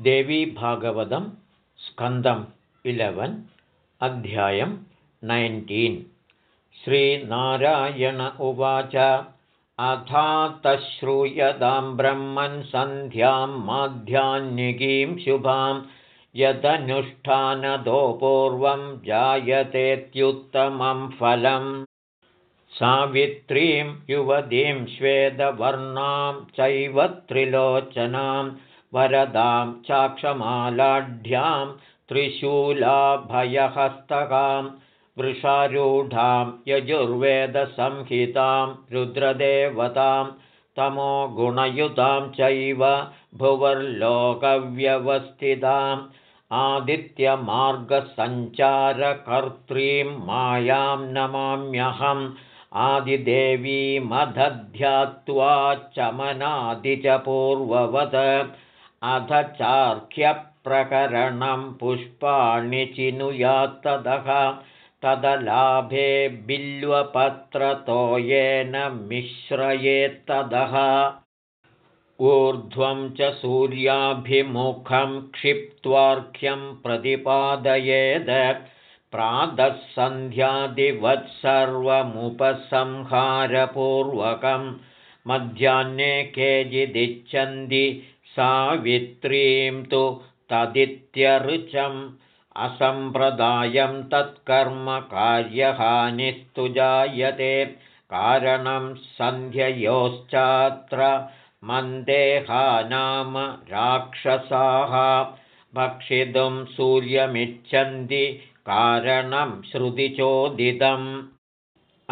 देवीभागवतं स्कन्दम् इलेवन् अध्यायं नैन्टीन् श्रीनारायण उवाच अथातश्रूयतां ब्रह्मन् सन्ध्यां माध्याह्निकीं शुभां यदनुष्ठानदो पूर्वं जायतेत्युत्तमं फलम् सावित्रीं युवतीं श्वेदवर्णां चैव त्रिलोचनां वरदां चाक्षमालाढ्यां त्रिशूलाभयहस्तकां वृषारूढां यजुर्वेदसंहितां रुद्रदेवतां तमोगुणयुतां चैव भुवर्लोकव्यवस्थिताम् आदित्यमार्गसञ्चारकर्त्रीं मायां नमाम्यहम् आदिदेवीमध्यात्वा चमनादि च पूर्ववत् अथ चार्क्यप्रकरणं पुष्पाणि चिनुयात्तदः तदलाभे बिल्वपत्रतोयेन मिश्रयेत्तदः ऊर्ध्वं च सूर्याभिमुखं क्षिप्त्वार्घ्यं प्रतिपादयेद प्रातः सन्ध्यादिवत्सर्वमुपसंहारपूर्वकं मध्याह्ने केचिदिच्छन्ति सावित्रीं तु तदित्यर्चम् असम्प्रदायं तत्कर्म कार्यहानिस्तु जायते। कारणं सन्ध्ययोश्चात्र मन्देहा नाम राक्षसाः भक्षितुं सूर्यमिच्छन्ति। कारणं श्रुतिचोदितम्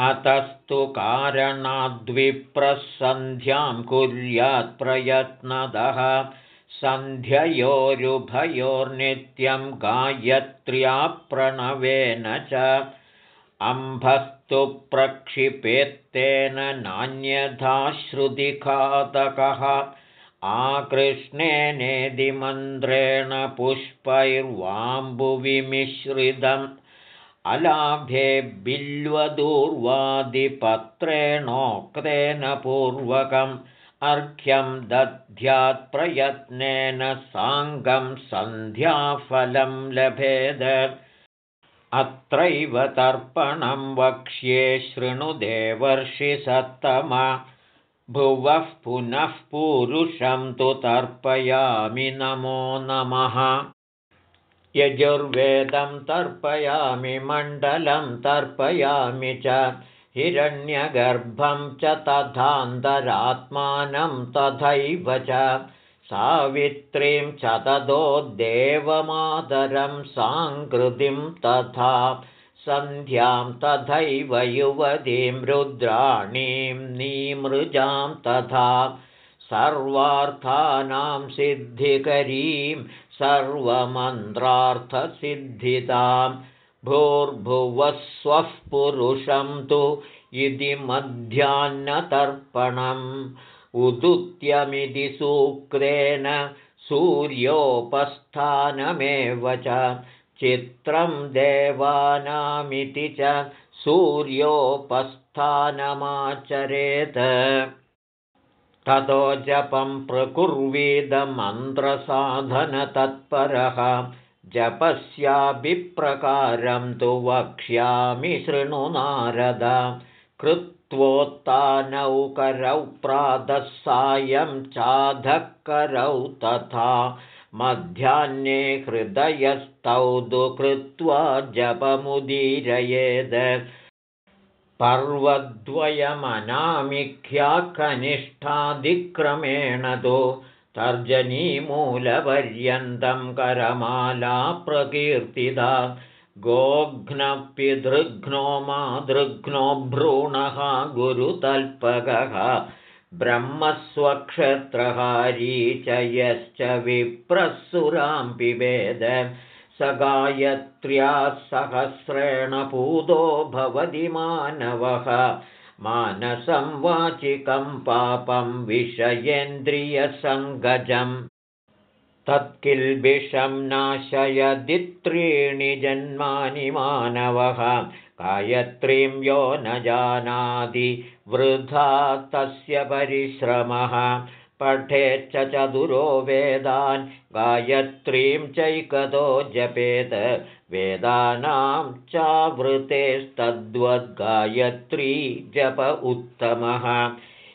अतस्तु कारणाद्विप्रसन्ध्यां कुर्यात् प्रयत्नदः। सन्ध्ययोरुभयोर्नित्यं गायत्र्या प्रणवेन च। अम्भस्तु प्रक्षिपेत्तेन नान्यथा श्रुतिघातकः आकृष्णेनेदिमन्त्रेण पुष्पैर्वाम्बुविमिश्रितम् अलाभे बिल्वदूर्वादिपत्रेणोक्तेन पूर्वकम् अर्घ्यं दध्यात्प्रयत्नेन साङ्गं सन्ध्याफलं लभेद। अत्रैव तर्पणं वक्ष्ये सत्तम भुवः पुनः पूरुषं तु तर्पयामि नमो नमः यजुर्वेदं तर्पयामि मण्डलं तर्पयामि च हिरण्यगर्भं च तथान्तरात्मानं तथैव च सावित्रीं च ततो देवमातरं साङ्कृतिं तथा सन्ध्यां तथैव युवतीं रुद्राणीं नीमृजां तथा सर्वार्थानां सिद्धिकरीं सर्वमन्त्रार्थसिद्धितां भूर्भुवस्वः पुरुषं तु इति मध्याह्नतर्पणम् उदुत्यमिति सूक्तेन सूर्योपस्थानमेव च चित्रं देवानामिति च सूर्योपस्थानमाचरेत् ततो जपं प्रकुर्वीदमन्त्रसाधनतत्परः। जपस्याभिप्रकारं तु वक्ष्यामि शृणु नारद। कृत्वोत्तानौकरौ प्रातः सायं चाधकरौ तथा मध्याह्ने हृदयस्थौ दु कृत्वा जपमुदीरयेद पर्वद्वयमनामिख्याकनिष्ठादिक्रमेण तु तर्जनीमूलपर्यन्तं करमाला प्रकीर्तिता गोघ्नपिधृघ्नो माधृघ्नो भ्रूणः गुरुतल्पकः ब्रह्मस्वक्षत्रहारी च यश्च विप्रसुरां पिबेद स गायत्र्या सहस्रेण पूतो भवति मानवः। मानसं वाचिकं पापं विषयेन्द्रियसङ्गजम्। तत्किल्बिषं नाशयदि त्रीणि जन्मानि मानवः। गायत्रीं यो न जानाति वृथा तस्य परिश्रमः पठेच्च चतुरो वेदान् गायत्रीं चैकतो जपेत वेदानां चावृतेस्तद्वद्गायत्री जप उत्तमः।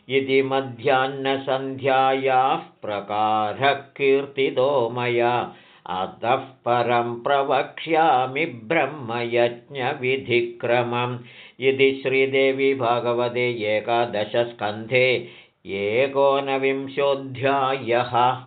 इति मध्याह्नसन्ध्यायाः प्रकारः कीर्तितो मया। अतः परं प्रवक्ष्यामि ब्रह्मयज्ञविधिक्रमम्। इति श्रीदेवी भगवते एकादशस्कन्धे एकोनविंशोऽध्यायः